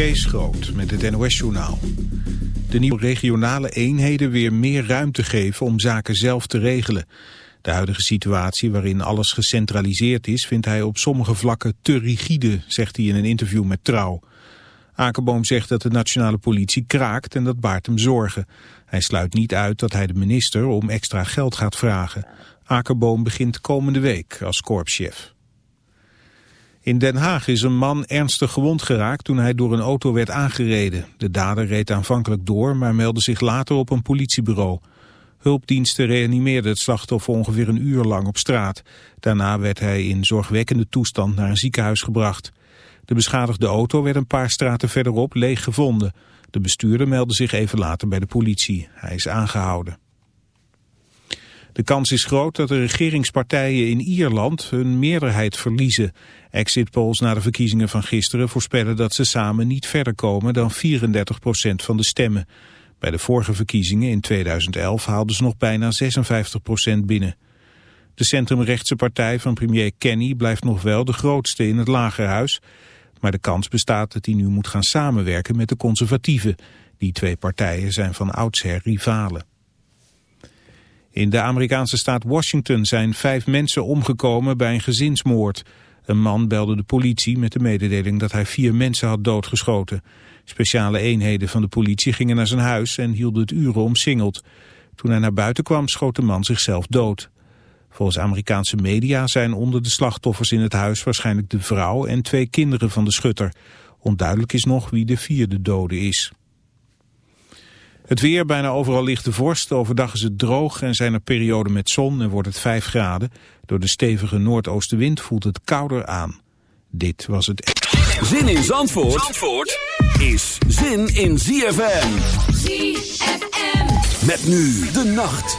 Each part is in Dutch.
Kees Groot met het NOS-journaal. De nieuwe regionale eenheden weer meer ruimte geven om zaken zelf te regelen. De huidige situatie waarin alles gecentraliseerd is... vindt hij op sommige vlakken te rigide, zegt hij in een interview met Trouw. Akerboom zegt dat de nationale politie kraakt en dat baart hem zorgen. Hij sluit niet uit dat hij de minister om extra geld gaat vragen. Akerboom begint komende week als korpschef. In Den Haag is een man ernstig gewond geraakt toen hij door een auto werd aangereden. De dader reed aanvankelijk door, maar meldde zich later op een politiebureau. Hulpdiensten reanimeerden het slachtoffer ongeveer een uur lang op straat. Daarna werd hij in zorgwekkende toestand naar een ziekenhuis gebracht. De beschadigde auto werd een paar straten verderop leeg gevonden. De bestuurder meldde zich even later bij de politie. Hij is aangehouden. De kans is groot dat de regeringspartijen in Ierland hun meerderheid verliezen. Exit polls na de verkiezingen van gisteren voorspellen dat ze samen niet verder komen dan 34% van de stemmen. Bij de vorige verkiezingen in 2011 haalden ze nog bijna 56% binnen. De centrumrechtse partij van premier Kenny blijft nog wel de grootste in het lagerhuis. Maar de kans bestaat dat hij nu moet gaan samenwerken met de conservatieven. Die twee partijen zijn van oudsher rivalen. In de Amerikaanse staat Washington zijn vijf mensen omgekomen bij een gezinsmoord. Een man belde de politie met de mededeling dat hij vier mensen had doodgeschoten. Speciale eenheden van de politie gingen naar zijn huis en hielden het uren omsingeld. Toen hij naar buiten kwam schoot de man zichzelf dood. Volgens Amerikaanse media zijn onder de slachtoffers in het huis waarschijnlijk de vrouw en twee kinderen van de schutter. Onduidelijk is nog wie de vierde dode is. Het weer, bijna overal ligt de vorst. Overdag is het droog en zijn er perioden met zon en wordt het 5 graden. Door de stevige noordoostenwind voelt het kouder aan. Dit was het... Zin in Zandvoort, Zandvoort is zin in ZFM. ZFM. Met nu de nacht.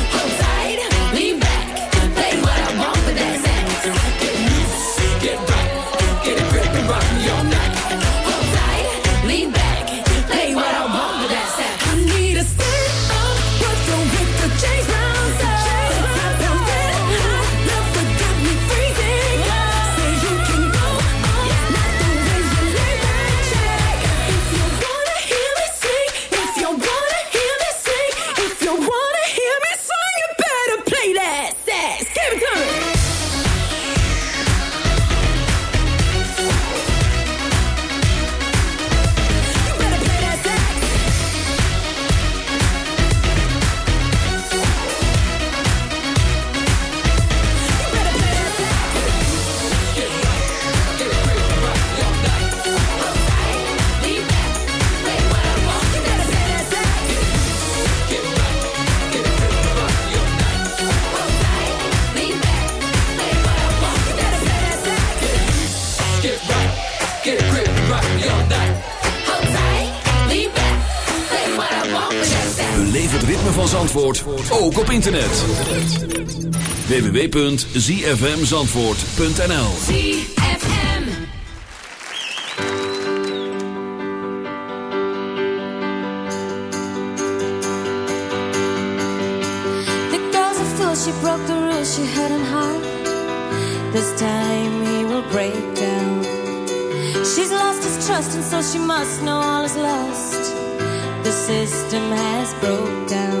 van Zandvoort ook op internet. www.zfmzandvoort.nl The girl's a fool, she broke the rules, she had him hard This time he will break down. She's lost his trust and so she must know all is lost. The system has broke down.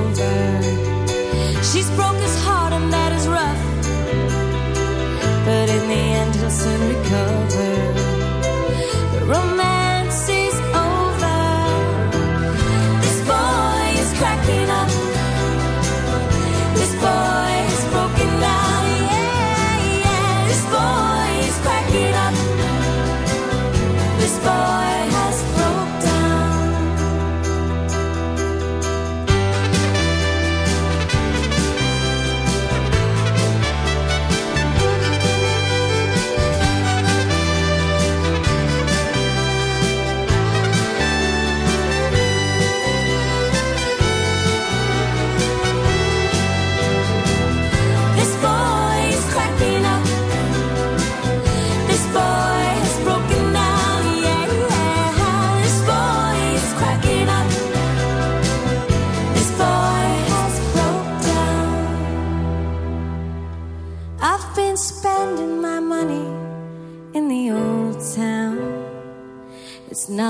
and recover.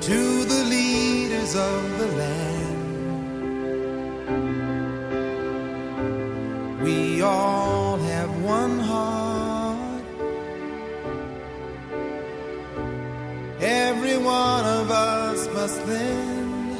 to the leaders of the land. We all have one heart. Every one of us must lend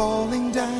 falling down.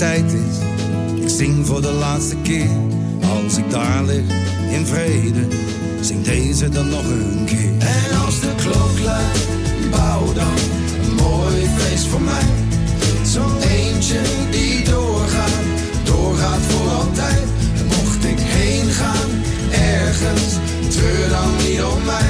ik zing voor de laatste keer. Als ik daar lig, in vrede, zing deze dan nog een keer. En als de klok luidt, bouw dan een mooi feest voor mij. Zo'n eentje die doorgaat, doorgaat voor altijd. Mocht ik heen gaan, ergens, treur dan niet om mij.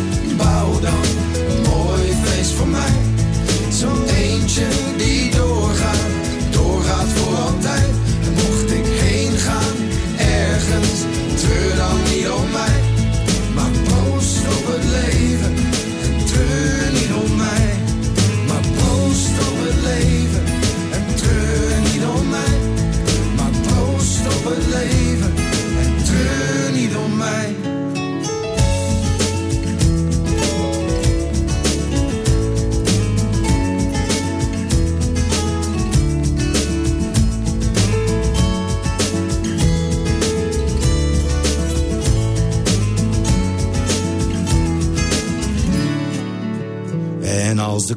voor mij. Zo'n eentje die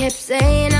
kept saying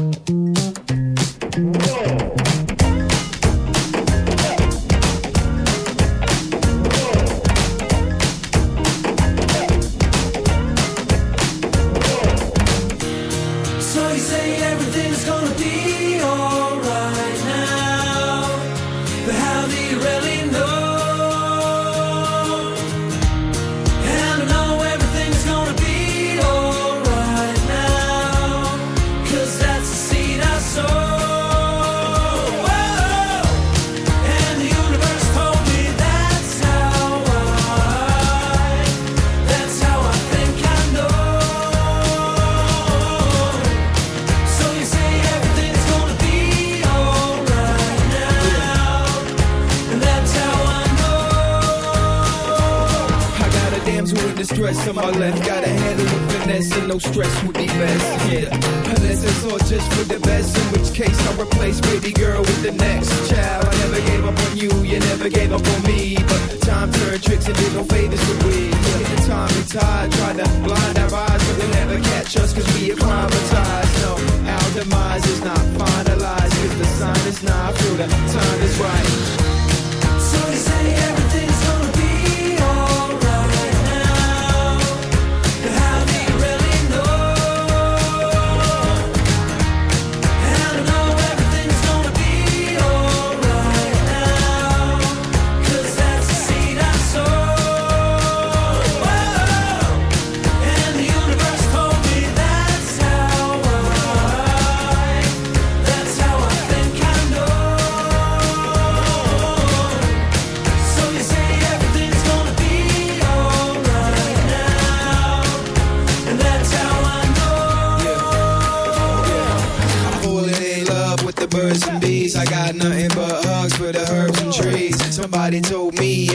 bother. Blind our eyes, but they'll never catch us cause we acclimatized. No, our demise is not finalized cause the sign is not through. The time is right.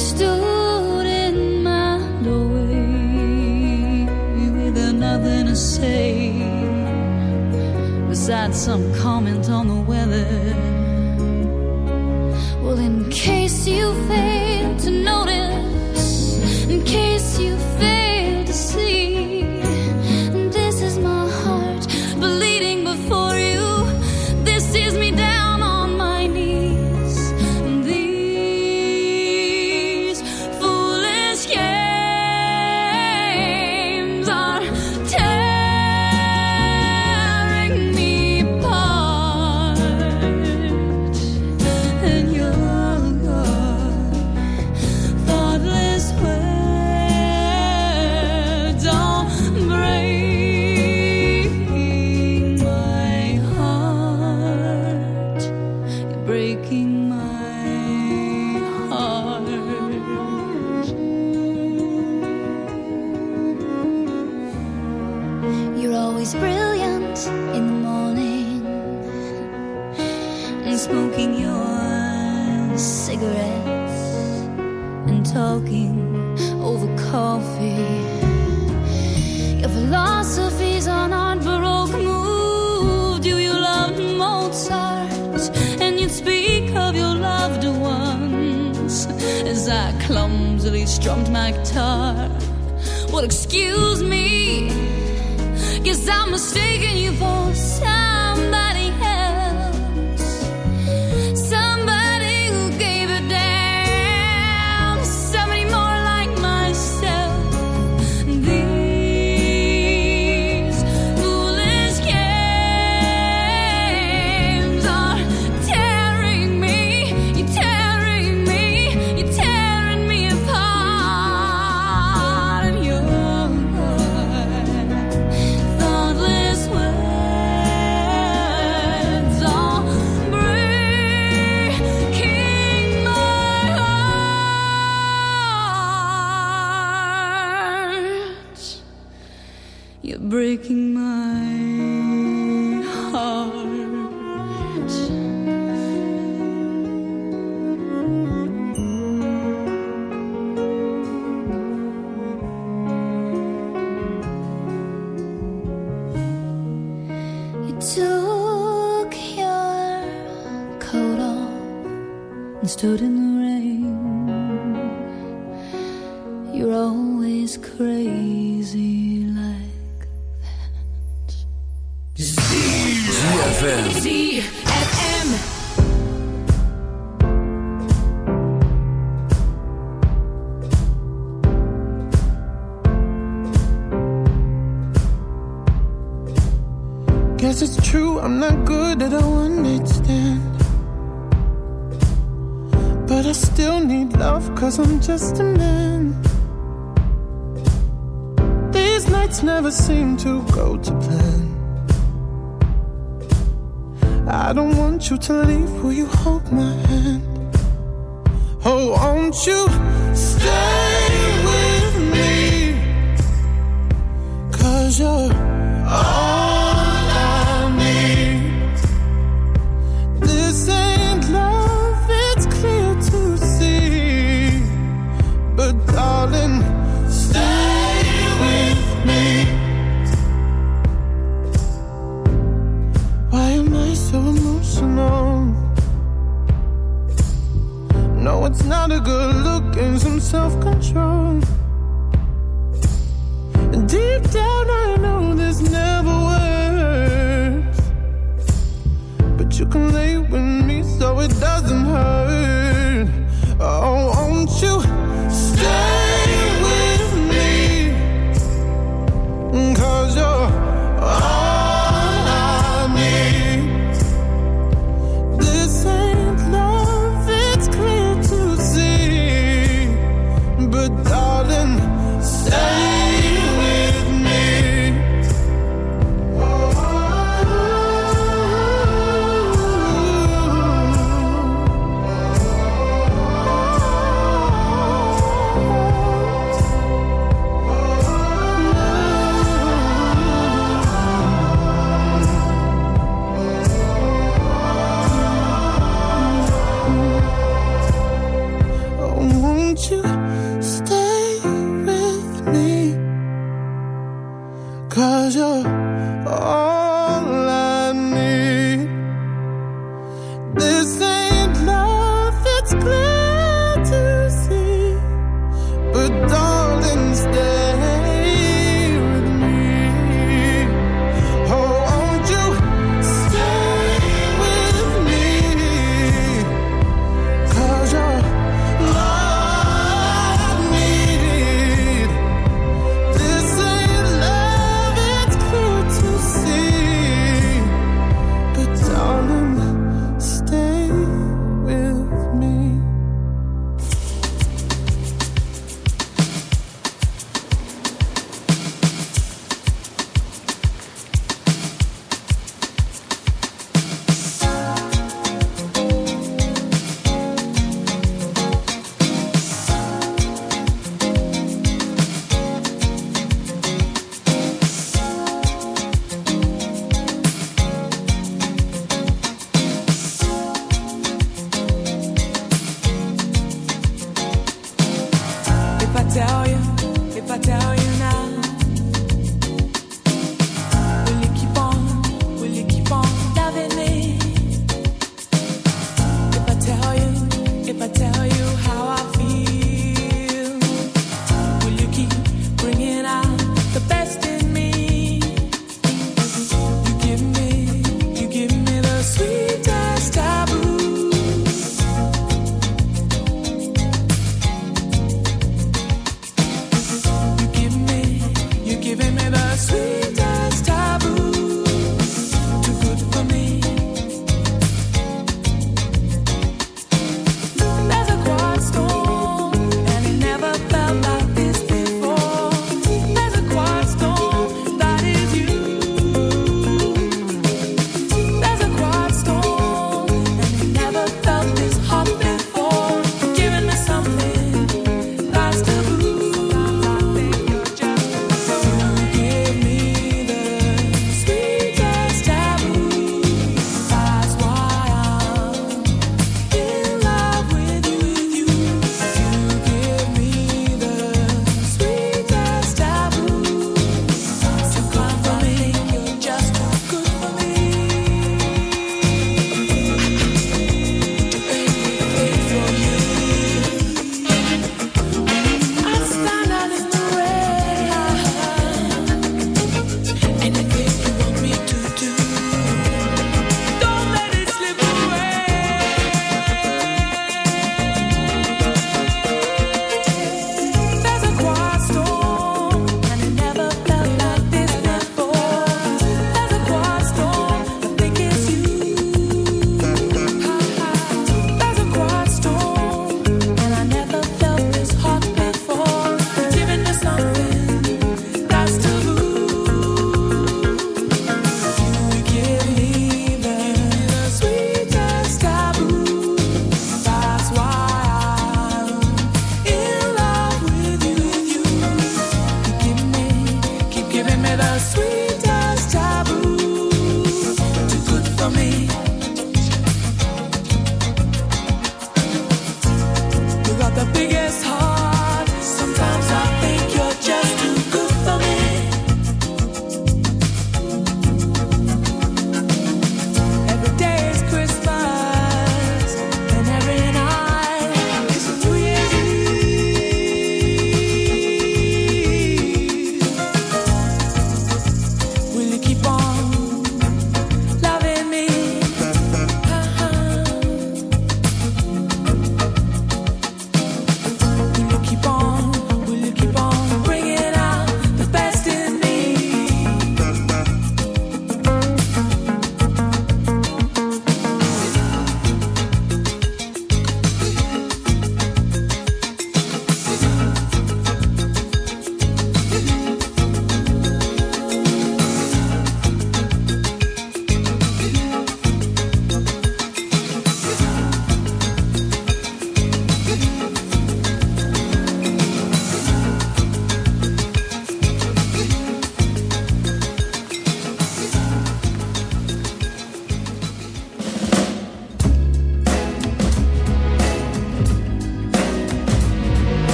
stood in my doorway with nothing to say besides some comment on the weather. Well, in case you fail.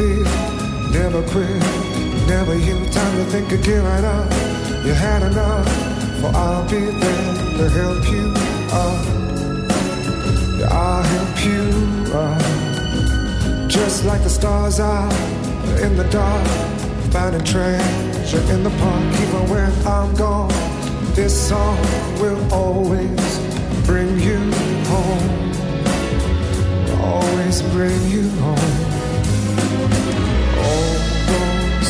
feel. Never quit, never yield. Time to think of give it up. You had enough, for I'll be there to help you up. Yeah, I'll help you up. Just like the stars are in the dark, finding treasure in the park, even when I'm gone. This song will always bring you home. Always bring you home.